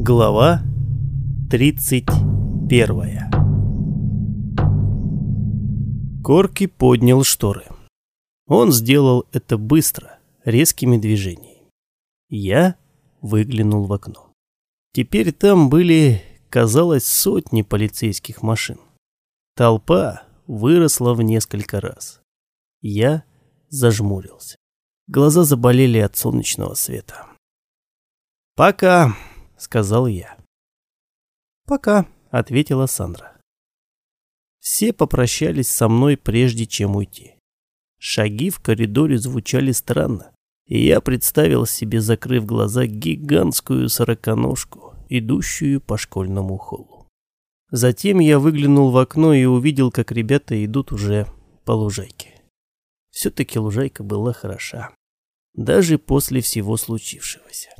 Глава 31 Корки поднял шторы. Он сделал это быстро, резкими движениями. Я выглянул в окно. Теперь там были, казалось, сотни полицейских машин. Толпа выросла в несколько раз. Я зажмурился. Глаза заболели от солнечного света. «Пока», — сказал я. «Пока», — ответила Сандра. Все попрощались со мной, прежде чем уйти. Шаги в коридоре звучали странно, и я представил себе, закрыв глаза, гигантскую сороконожку, идущую по школьному холлу. Затем я выглянул в окно и увидел, как ребята идут уже по лужайке. Все-таки лужайка была хороша, даже после всего случившегося.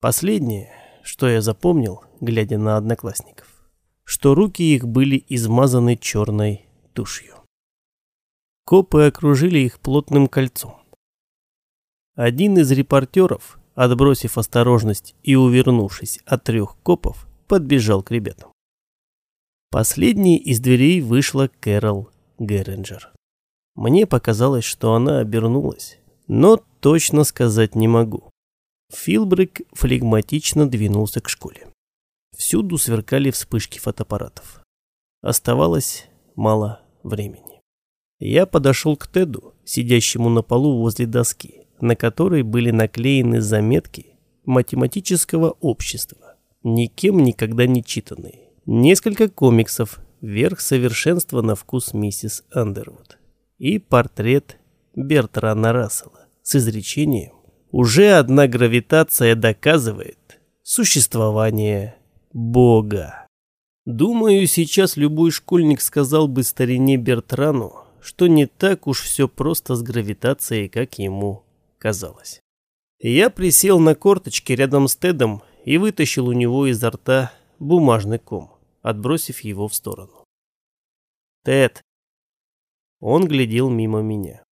Последнее, что я запомнил, глядя на одноклассников, что руки их были измазаны черной тушью. Копы окружили их плотным кольцом. Один из репортеров, отбросив осторожность и увернувшись от трех копов, подбежал к ребятам. Последней из дверей вышла Кэрол Герринджер. Мне показалось, что она обернулась, но точно сказать не могу. Филбрик флегматично двинулся к школе. Всюду сверкали вспышки фотоаппаратов. Оставалось мало времени. Я подошел к Теду, сидящему на полу возле доски, на которой были наклеены заметки математического общества, никем никогда не читанные. Несколько комиксов «Верх совершенства на вкус миссис Андервуд» и портрет Бертрана Рассела с изречением «Уже одна гравитация доказывает существование Бога». Думаю, сейчас любой школьник сказал бы старине Бертрану, что не так уж все просто с гравитацией, как ему казалось. Я присел на корточки рядом с Тедом и вытащил у него изо рта бумажный ком, отбросив его в сторону. «Тед!» Он глядел мимо меня.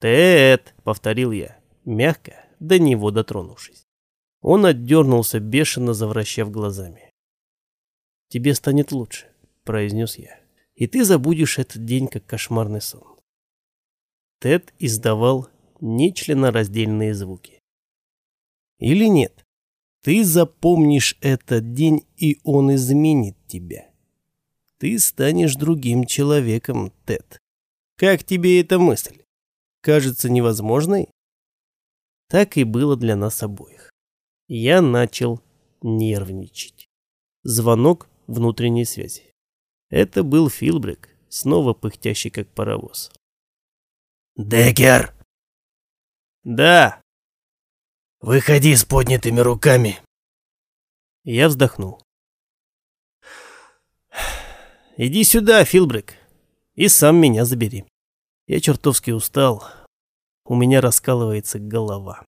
«Тед!» — повторил я, мягко, до него дотронувшись. Он отдернулся, бешено завращав глазами. «Тебе станет лучше», — произнес я, — «и ты забудешь этот день, как кошмарный сон». Тед издавал нечленораздельные звуки. Или нет? Ты запомнишь этот день, и он изменит тебя. Ты станешь другим человеком, Тед. Как тебе эта мысль? Кажется невозможной? Так и было для нас обоих. Я начал нервничать. Звонок внутренней связи. Это был Филбрик, снова пыхтящий как паровоз. «Деккер!» «Да!» «Выходи с поднятыми руками!» Я вздохнул. «Иди сюда, Филбрик, и сам меня забери. Я чертовски устал, у меня раскалывается голова».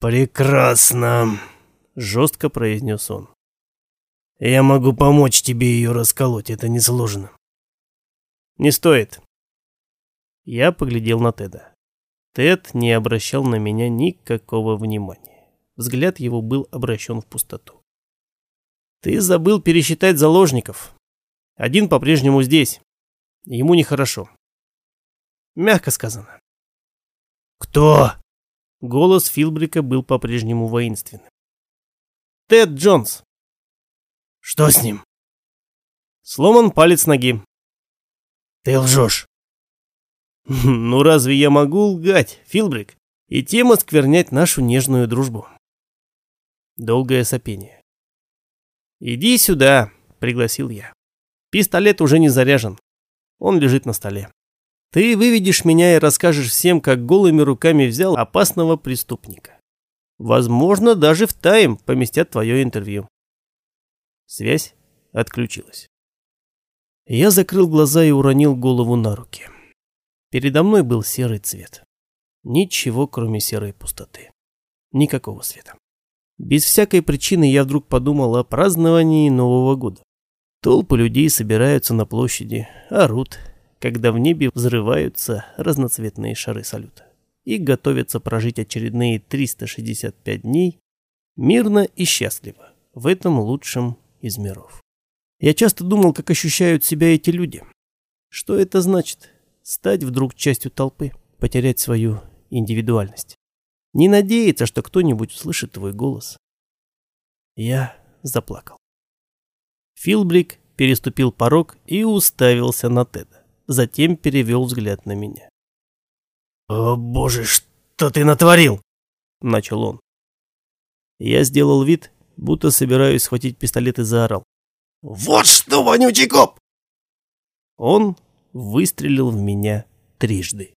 «Прекрасно!» — жестко произнес он. «Я могу помочь тебе ее расколоть, это несложно». «Не стоит». Я поглядел на Теда. Тед не обращал на меня никакого внимания. Взгляд его был обращен в пустоту. «Ты забыл пересчитать заложников. Один по-прежнему здесь. Ему нехорошо». Мягко сказано. «Кто?» Голос Филбрика был по-прежнему воинственным. «Тед Джонс». «Что с ним?» «Сломан палец ноги». «Ты лжешь». Ну разве я могу лгать, Филбрик, и тем осквернять нашу нежную дружбу? Долгое сопение. «Иди сюда», — пригласил я. «Пистолет уже не заряжен. Он лежит на столе. Ты выведешь меня и расскажешь всем, как голыми руками взял опасного преступника. Возможно, даже в тайм поместят твое интервью». Связь отключилась. Я закрыл глаза и уронил голову на руки. Передо мной был серый цвет. Ничего, кроме серой пустоты. Никакого света. Без всякой причины я вдруг подумал о праздновании Нового года. Толпы людей собираются на площади, орут, когда в небе взрываются разноцветные шары салюта и готовятся прожить очередные 365 дней Мирно и счастливо, в этом лучшем из миров. Я часто думал, как ощущают себя эти люди. Что это значит? Стать вдруг частью толпы, потерять свою индивидуальность. Не надеяться, что кто-нибудь услышит твой голос. Я заплакал. Филблик переступил порог и уставился на Теда. Затем перевел взгляд на меня. «О боже, что ты натворил?» – начал он. Я сделал вид, будто собираюсь схватить пистолет и заорал. «Вот что, вонючий коп!» Он выстрелил в меня трижды.